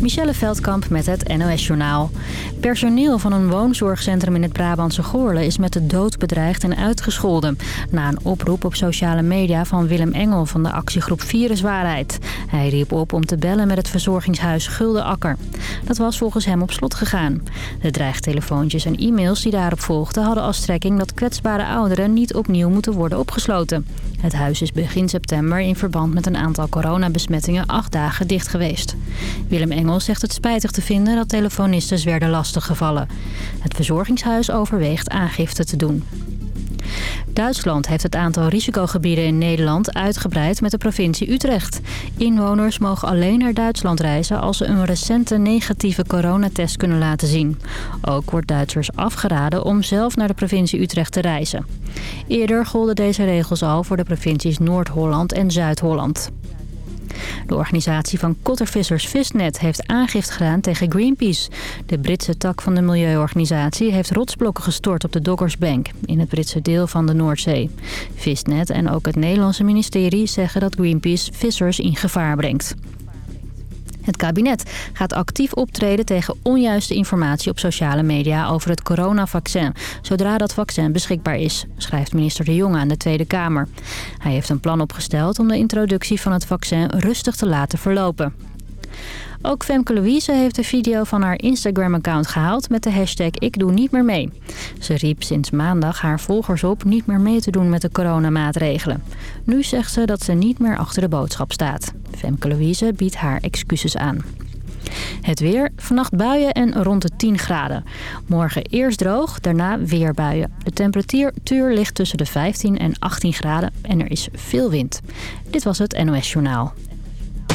Michelle Veldkamp met het NOS-journaal. Personeel van een woonzorgcentrum in het Brabantse Goorle is met de dood bedreigd en uitgescholden. Na een oproep op sociale media van Willem Engel van de actiegroep Viruswaarheid. Hij riep op om te bellen met het verzorgingshuis Gulden Akker. Dat was volgens hem op slot gegaan. De dreigtelefoontjes en e-mails die daarop volgden hadden als strekking dat kwetsbare ouderen niet opnieuw moeten worden opgesloten. Het huis is begin september in verband met een aantal coronabesmettingen acht dagen dicht geweest. Willem Engels zegt het spijtig te vinden dat telefonisten werden lastiggevallen. Het verzorgingshuis overweegt aangifte te doen. Duitsland heeft het aantal risicogebieden in Nederland uitgebreid met de provincie Utrecht. Inwoners mogen alleen naar Duitsland reizen als ze een recente negatieve coronatest kunnen laten zien. Ook wordt Duitsers afgeraden om zelf naar de provincie Utrecht te reizen. Eerder golden deze regels al voor de provincies Noord-Holland en Zuid-Holland. De organisatie van kottervissers Visnet heeft aangifte gedaan tegen Greenpeace. De Britse tak van de milieuorganisatie heeft rotsblokken gestort op de Doggersbank... in het Britse deel van de Noordzee. Visnet en ook het Nederlandse ministerie zeggen dat Greenpeace vissers in gevaar brengt. Het kabinet gaat actief optreden tegen onjuiste informatie op sociale media over het coronavaccin, zodra dat vaccin beschikbaar is, schrijft minister De Jonge aan de Tweede Kamer. Hij heeft een plan opgesteld om de introductie van het vaccin rustig te laten verlopen. Ook Femke Louise heeft de video van haar Instagram-account gehaald met de hashtag Ik doe niet meer mee. Ze riep sinds maandag haar volgers op niet meer mee te doen met de coronamaatregelen. Nu zegt ze dat ze niet meer achter de boodschap staat. Femke Louise biedt haar excuses aan. Het weer, vannacht buien en rond de 10 graden. Morgen eerst droog, daarna weer buien. De temperatuur ligt tussen de 15 en 18 graden en er is veel wind. Dit was het NOS Journaal.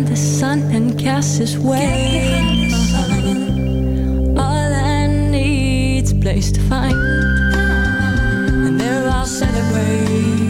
find the sun and cast his way. All I need's place to find, and there I'll celebrate.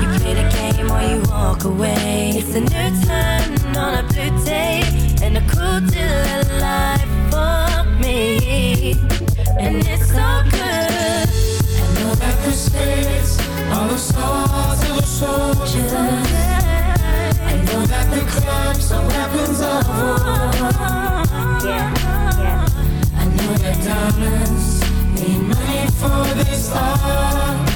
You play the game or you walk away. It's a new turn on a blue day and a cool deal of life for me. And it's so good. I know that the states are the stars of the soldiers. I know that the clubs are weapons of war. Yeah, yeah. I know that diamonds need money for this art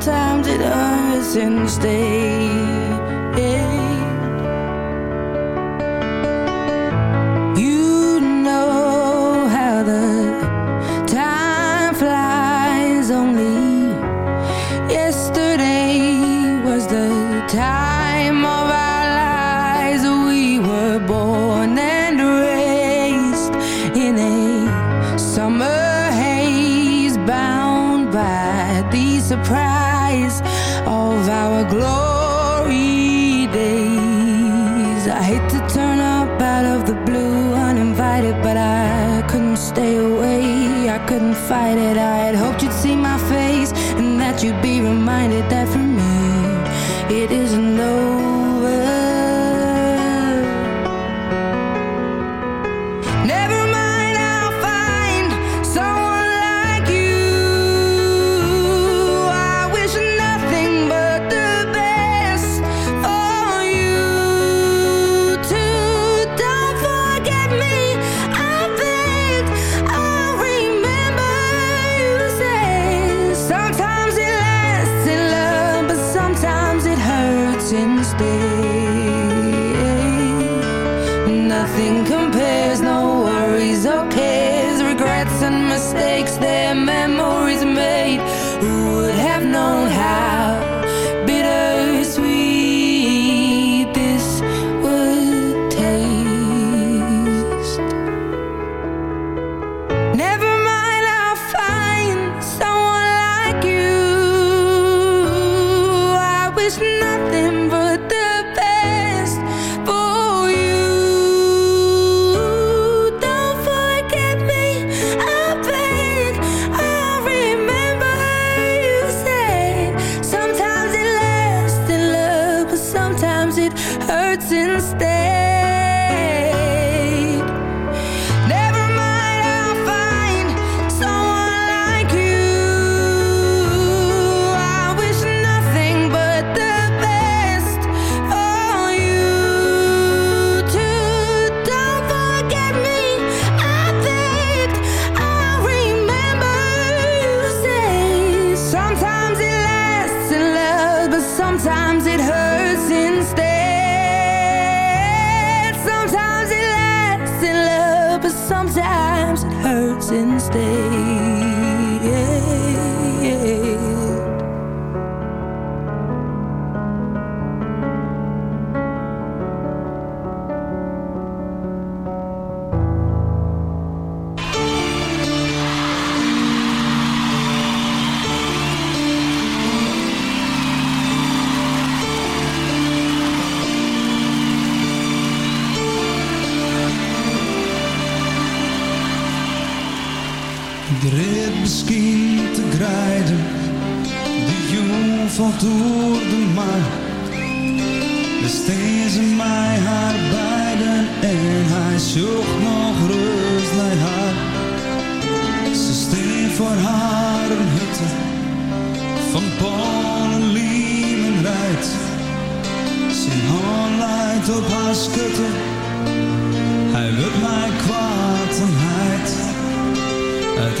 sometimes it hurts and stays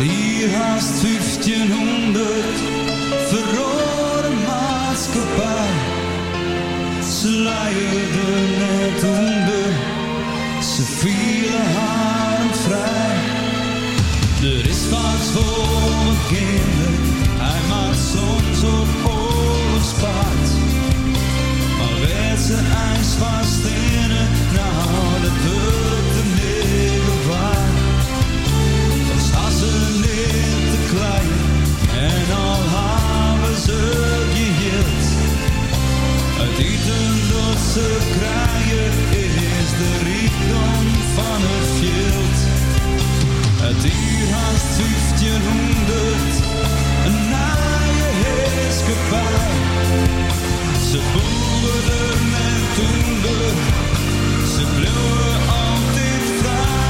Hier haast 1500 verrode maatschappij. Ze leiden net onder, ze vielen haar vrij. Er is wat voor mijn kinderen, hij maakt soms op oorlogspaard. Maar werd zijn ijs vast 1500 een naaie heerschappij. Ze boeren en toen ze bloeien altijd vrij.